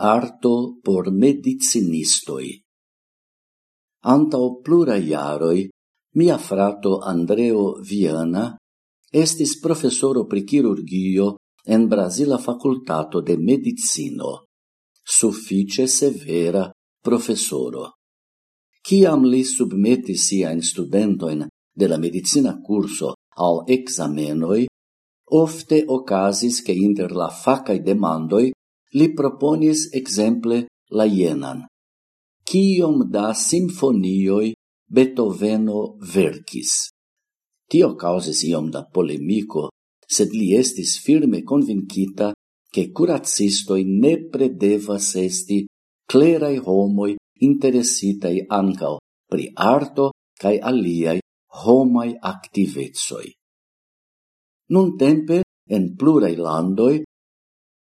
arto por medicinistoi. Antau plura iaroi, mia frato Andreo Viana estis professoro pri chirurgio en Brasila facultato de medicino, suffice severa professoro. Ciam li submeti in studentoin de la medicina curso al examenoi, ofte ocasis che inter la facai demandoi Li proponis exemple la jenan. Kiom da simfonioi Beethoveno verkis. Tio causis iom da polemico, sed li estis firme convincita che curatsistoi nepre devas esti clerai homoi interessitai ancao pri arto cae aliai homai activezoi. Nun tempe, en plurai landoi,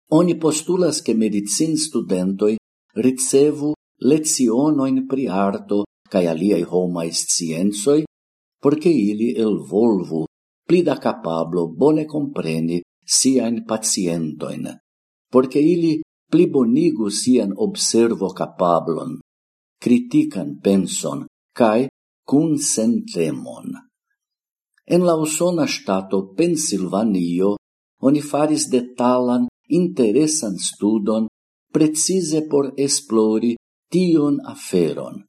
Oni postulas che medicin studentoi ricevu lezionoin pri arto cae aliei homai scienzoi, porque ili elvolvu pli da capablo bone compreni sian pacientoin, porque ili pli bonigu sian observo capablon, critican penson, cae cun sentemon. En la usona stato Pensilvanio oni faris detalan interesan studon precise por esplori tion aferon.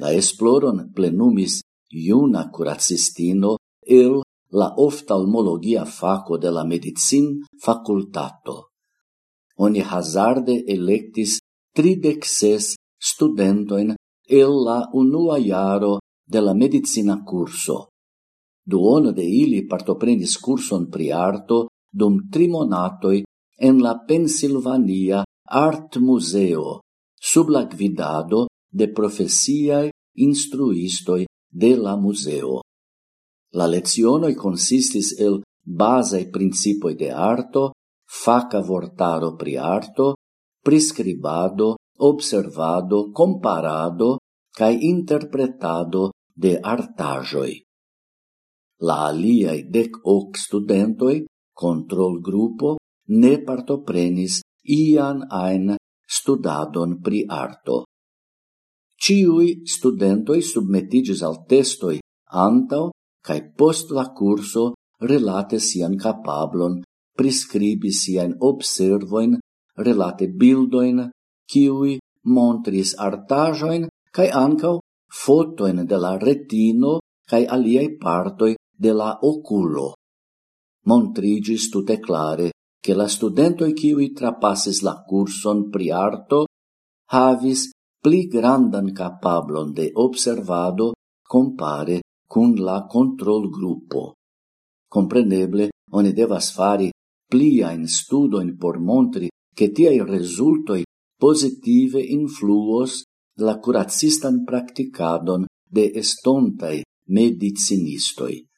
La esploron plenumis iuna curacistino el la oftalmologia faco de la medicin facultato. Oni hazarde electis tridexes studentoin el la unua iaro de la medicina curso. Duono de ili partoprenis curson pri arto dum tri monatoi en la Pennsylvania Art Museo sub la gvidado de profesiae instruistoi de la museo. La lezionoi consistis el basae principoi de arto, faca vortaro pri arto, prescribado, observado, comparado, cae interpretado de artajoi. La aliai dec hoc studentoi, control grupo, ne partoprenis ian ein studadon pri arto. Ciui studentoi submetigis al testoi antau cae post la curso relate sian capablon, prescribi sian observoin, relate bildoin, ciui montris artajoin, cae ancau fotoin de la retino cae aliei partoi de la oculo. Montrigis tute clare che la studentoi qui trapassis la curson pri arto havis pli grandan capablon de observado compare cun la control gruppo. Compreneble, oni devas fari pliain studoin por montri che tiai resultoi positive influos la curacistan practicadon de estontai medicinistoi.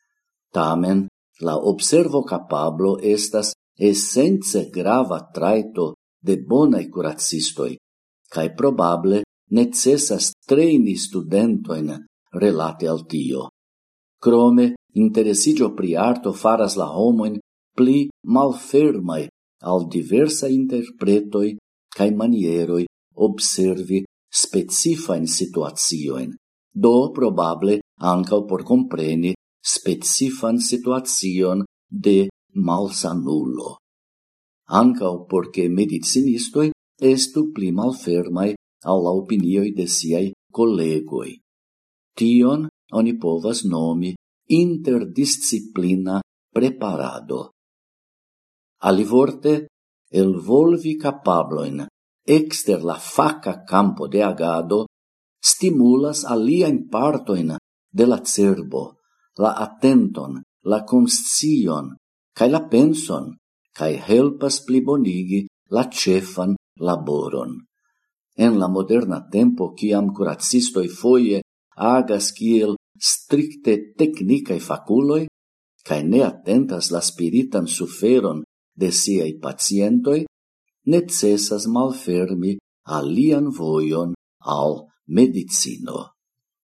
Tamen, la observo capablo estas essence grava traito de bonai curatsistoi, cae probable necessas treini studentoin relate al tio. Crome, interesigio pri arto faras la homoin pli malfermai al diversa interpretoi cae manieroi observi specifain situazioin, do probable ancao por compreni specifan situazion de malsanulo. Ancao porque medicinistoi estu pli malfermai alla opinioi de siai collegoi. Tion oni povas nomi interdisciplina preparado. Alivorte, elvolvi capabloin exter la faca campo de agado stimulas aliaen partoin de la cerbo, la attenton, la conscion, cae la penson, cae helpas plibonigi la cefan laboron. En la moderna tempo, ciam curacistoi foie agas kiel stricte tecnicae faculoi, cae ne attentas la spiritan suferon de siei pacientoi, necessas malfermi alian voion al medicino.